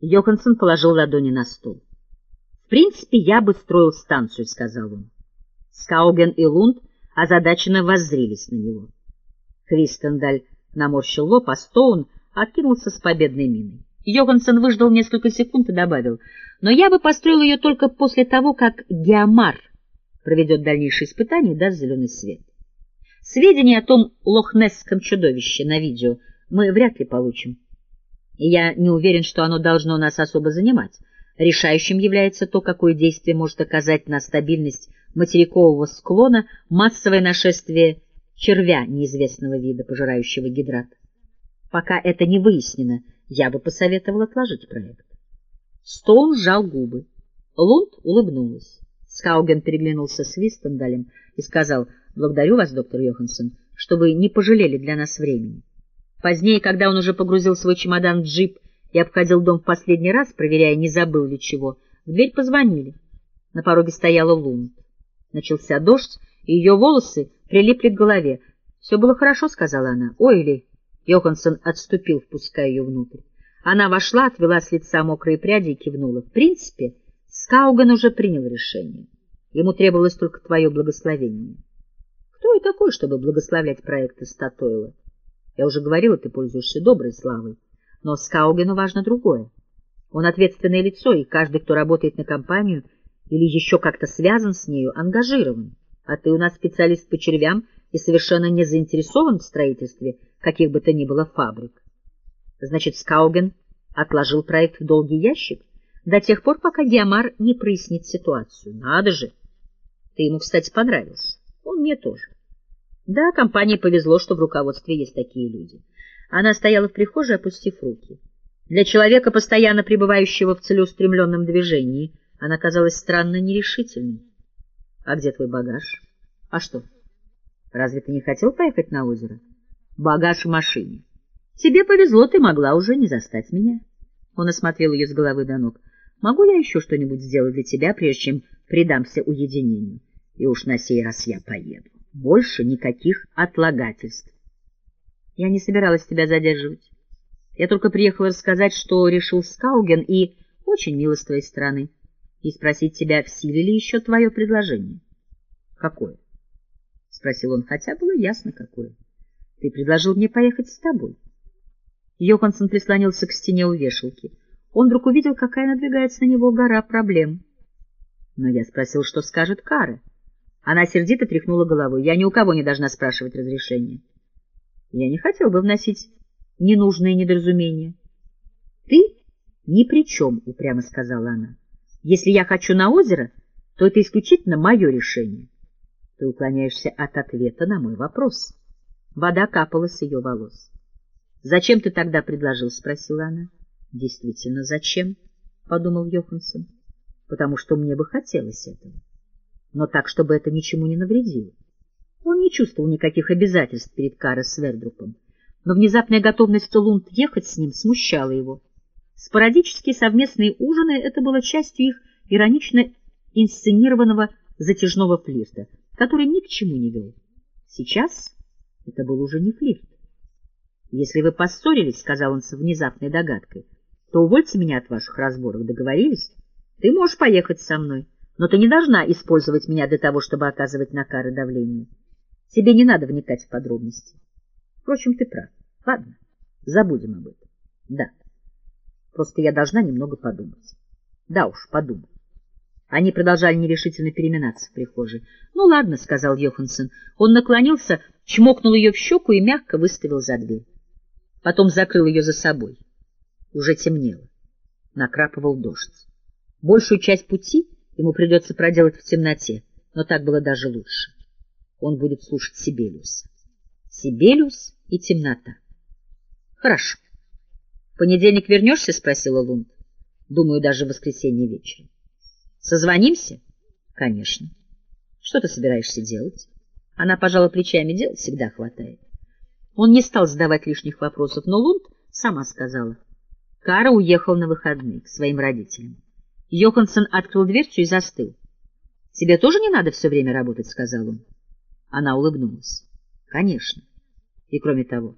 Йоханссон положил ладони на стол. «В принципе, я бы строил станцию», — сказал он. Скауген и Лунд озадаченно воззрились на него. Христендаль наморщил лоб, а Стоун откинулся с победной миной. Йоганссон выждал несколько секунд и добавил, «Но я бы построил ее только после того, как Геомар проведет дальнейшие испытания и даст зеленый свет. Сведения о том лохнесском чудовище на видео мы вряд ли получим. Я не уверен, что оно должно нас особо занимать. Решающим является то, какое действие может оказать на стабильность материкового склона массовое нашествие червя неизвестного вида, пожирающего гидрат. Пока это не выяснено, я бы посоветовал отложить проект. Стоун сжал губы. Лунд улыбнулась. Скауген переглянулся с Вистендалем и сказал, «Благодарю вас, доктор Йоханссон, что вы не пожалели для нас времени». Позднее, когда он уже погрузил свой чемодан в джип и обходил дом в последний раз, проверяя, не забыл ли чего, в дверь позвонили. На пороге стояла Лунд. Начался дождь, и ее волосы прилипли к голове. — Все было хорошо, — сказала она. — Ой ли! Йоханссон отступил, впуская ее внутрь. Она вошла, отвела с лица мокрые пряди и кивнула. В принципе, Скауган уже принял решение. Ему требовалось только твое благословение. Кто я такой, чтобы благословлять проекты Статойла? Я уже говорила, ты пользуешься доброй славой. Но Скаугену важно другое. Он ответственное лицо, и каждый, кто работает на компанию или еще как-то связан с нею, ангажирован. А ты у нас специалист по червям и совершенно не заинтересован в строительстве каких бы то ни было фабрик. Значит, Скауген отложил проект в долгий ящик до тех пор, пока Геомар не прояснит ситуацию. Надо же! Ты ему, кстати, понравился. Он мне тоже. Да, компании повезло, что в руководстве есть такие люди. Она стояла в прихожей, опустив руки. Для человека, постоянно пребывающего в целеустремленном движении, она казалась странно нерешительной. — А где твой багаж? — А что? Разве ты не хотел поехать на озеро? — Багаж в машине. — Тебе повезло, ты могла уже не застать меня. Он осмотрел ее с головы до ног. — Могу я еще что-нибудь сделать для тебя, прежде чем предамся уединению? И уж на сей раз я поеду. Больше никаких отлагательств. Я не собиралась тебя задерживать. Я только приехала рассказать, что решил Скауген, и очень мило с твоей стороны, и спросить тебя, в силе ли еще твое предложение. — Какое? — спросил он, хотя было ясно, какое. — Ты предложил мне поехать с тобой. Йоханссон прислонился к стене у вешалки. Он вдруг увидел, какая надвигается на него гора проблем. Но я спросил, что скажет Кара. Она сердито тряхнула головой. Я ни у кого не должна спрашивать разрешения. Я не хотел бы вносить ненужные недоразумения. — Ты ни при чем, — упрямо сказала она. — Если я хочу на озеро, то это исключительно мое решение. Ты уклоняешься от ответа на мой вопрос. Вода капала с ее волос. — Зачем ты тогда предложил? — спросила она. — Действительно, зачем? — подумал Йоханссон. — Потому что мне бы хотелось этого. Но так, чтобы это ничему не навредило. Он не чувствовал никаких обязательств перед Карой Свердрупом, но внезапная готовность Лунд ехать с ним смущала его. Спорадические совместные ужины — это было частью их иронично инсценированного затяжного флирта, который ни к чему не вел. Сейчас это был уже не флирт. «Если вы поссорились, — сказал он с внезапной догадкой, — то увольте меня от ваших разборок. Договорились? Ты можешь поехать со мной, но ты не должна использовать меня для того, чтобы оказывать на Кары давление. Тебе не надо вникать в подробности. Впрочем, ты прав. Ладно, забудем об этом. Да. Просто я должна немного подумать. Да уж, подумай. Они продолжали нерешительно переминаться в прихожей. — Ну, ладно, — сказал Йоханссон. Он наклонился, чмокнул ее в щеку и мягко выставил за дверь. Потом закрыл ее за собой. Уже темнело. Накрапывал дождь. Большую часть пути ему придется проделать в темноте, но так было даже лучше он будет слушать Сибелиуса. Сибелиус и темнота. Хорошо. В понедельник вернешься? — спросила Лунд. Думаю, даже в воскресенье вечером. Созвонимся? Конечно. Что ты собираешься делать? Она пожала плечами. Дел всегда хватает. Он не стал задавать лишних вопросов, но Лунд сама сказала. Кара уехал на выходные к своим родителям. Йоханссон открыл дверцу и застыл. — Тебе тоже не надо все время работать? — сказал он. Она улыбнулась. — Конечно. И кроме того...